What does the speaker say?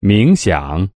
冥想。